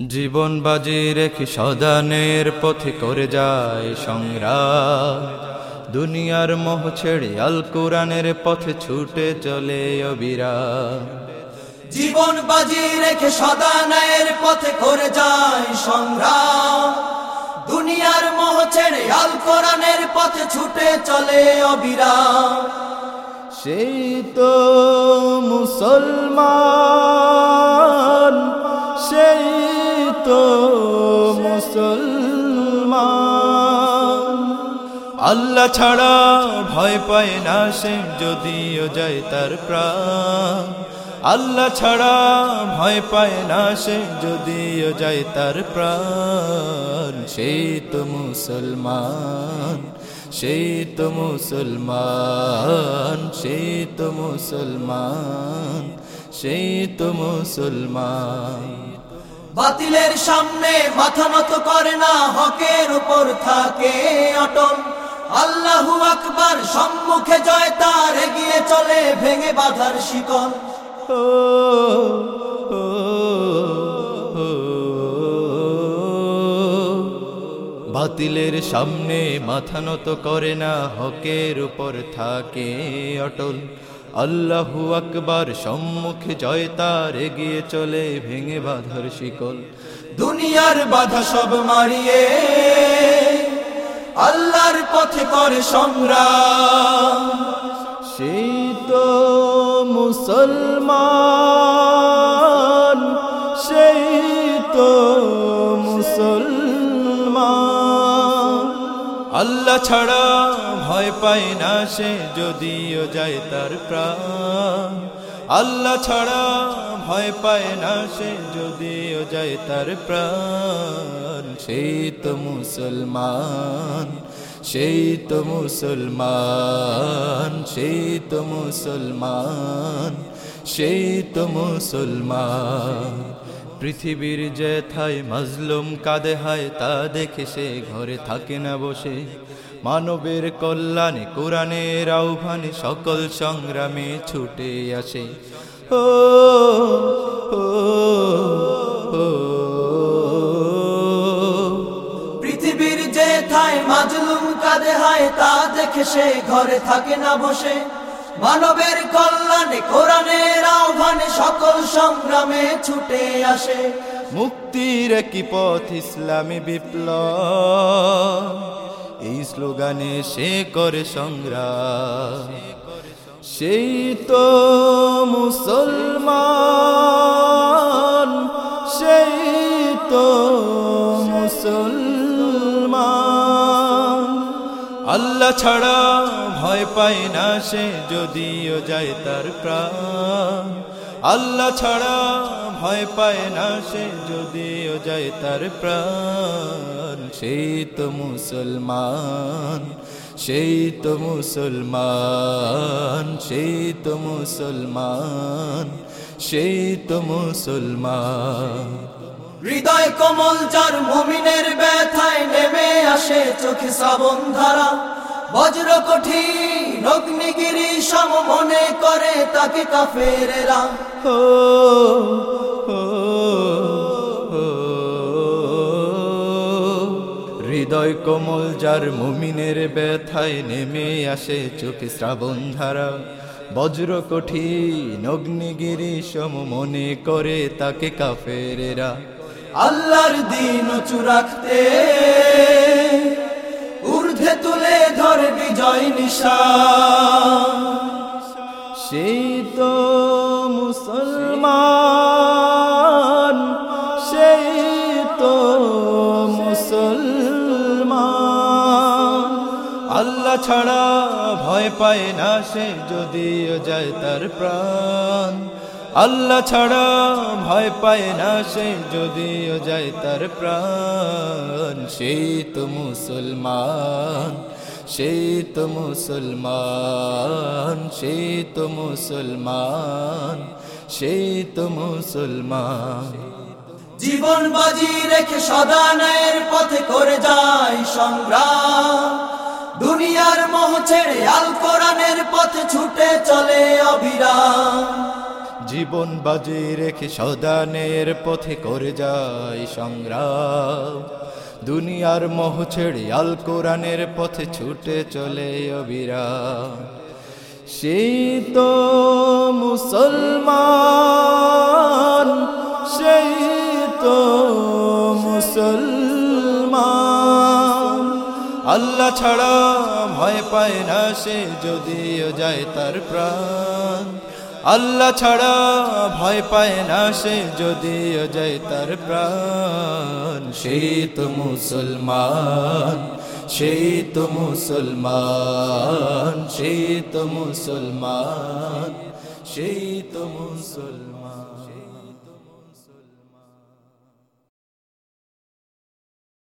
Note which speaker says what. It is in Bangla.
Speaker 1: জীবন বাজি রেখে সদানের পথে করে যায় সংগ্রাম। দুনিয়ার মোহ ছেড়ে আল কোরআনের পথে ছুটে চলে অবিরাম।
Speaker 2: জীবন বাজি রেখে সদানের পথে করে যায় সংগ্রাম। দুনিয়ার মোহ ছেড়ে আল কোরআনের পথে ছুটে চলে অবিরাম।
Speaker 1: সেই তো মুসলমান সেই তো মুসলমান। আল্লাহ ছাড়া ভয় পায় না সে, যদিও যায় তার প্রাণ। আল্লাহ ছাড়া ভয় পায় না সে, যদিও যায় তার প্রাণ। সেই তো মুসলমান সেই তো মুসলমান সেই তো মুসলমান সেই তো মুসলমান।
Speaker 2: বাতিলের সামনে মাথা নত করে না, হকের উপর থাকে অটল। আল্লাহু আকবার, সম্মুখে জয় তার এগিয়ে চলে, ভেঙে বাধার শিকল।
Speaker 1: বাতিলের সামনে মাথা নত করে না, হকের উপর থাকে অটল। আল্লাহু আকবার, সম্মুখে জয় তার, এগিয়ে চলে ভেঙে বাধার শিকল।
Speaker 2: দুনিয়ার বাধা সব মারিয়ে আল্লাহর পথে করে সংগ্রাম।
Speaker 1: সেই তো মুসলমান সেই তো মুসলমান। আল্লাহ ছাড়া ভয় পায় না সে, যদিও যায় তার প্রাণ। আল্লাহ ছাড়া ভয় পায় না সে, যদিও যায় তার প্রাণ। সেই তো মুসলমান, সেই তো মুসলমান, সেই তো মুসলমান, সেই তো মুসলমান। পৃথিবীর যেথায় মাজলুম কাঁদে হয়, তা দেখে সে ঘরে থাকে না বসে। মানবের কল্যাণে, কোরআনের আহ্বানে সকল সংগ্রামে ছুটে আসে। ও
Speaker 2: পৃথিবীর যে মাজলুম কাঁদে হয়, তা দেখে সে ঘরে থাকে না বসে। মানবের কল্যাণে, কোরআনের সকল সংগ্রামে ছুটে আসে।
Speaker 1: মুক্তির কি পথ ইসলামী বিপ্লব। এই স্লোগানে সে করে সংগ্রাম। সেই তো মুসলমান, সেই তো মুসলমান। আল্লাহ ছাড়া ভয় পায় না সে, যদিও যায় তার প্রাণ। আল্লাহ ছাড়া ভয় পায় না সে, যদিও যায় তার প্রাণ। সেই তো মুসলমান, সেই তো মুসলমান, সেই তো মুসলমান, সেই তো মুসলমান।
Speaker 2: হৃদয় কমল যার মুমিনের ব্যথায় নেমে আসে চোখে শ্রাবণ ধারা। বজ্র কঠিন অগ্নিগিরি সম মনে করে তাকে কাফেরেরা
Speaker 1: ও, হৃদয় কোমল যার মুমিনের ব্যথায় নেমে আসে চোখে শ্রাবণ ধারা। বজ্র কঠিন অগ্নিগিরি সম মনে করে তাকে কাফেরেরা
Speaker 2: আল্লাহর দিন উঁচু রাখতে ঊর্ধ্বে তুলে বিজয় নিশা
Speaker 1: সেই তো মুসলমান সেই তো মুসলমান। আল্লাহ ছাড়া ভয় পায় না সে, যদিও যায় তার প্রাণ। আল্লাহ ছাড়া ভয় পায় না সে, যদিও যায় তার প্রাণ। সেই তো মুসলমান সেই তো মুসলমান সেই তো মুসলমান সেই তো মুসলমান।
Speaker 2: জীবন বাজি রেখে সদা ন্যায়ের পথে করে যায় সংগ্রাম। দুনিয়ার মোহ ছেড়ে আল কোরআনের পথে ছুটে চলে অবিরাম।
Speaker 1: জীবন বাজি রেখে সদানের পথে করে যায় সংগ্রাম। দুনিয়ার মোহ ছেড়ে আল কোরআনের পথে ছুটে চলে অবিরা সেই তো মুসলমান, সেই তো মুসলমান। আল্লাহ ছাড়া ভয় পায় না সে যদিও যায় তার প্রাণ। আল্লাহ ছাড়া ভয় পায় না সে, যদিও যায় তার প্রাণ। সেই তো মুসলমান সেই তো মুসলমান সেই তো মুসলমান সেই তো মুসলমান।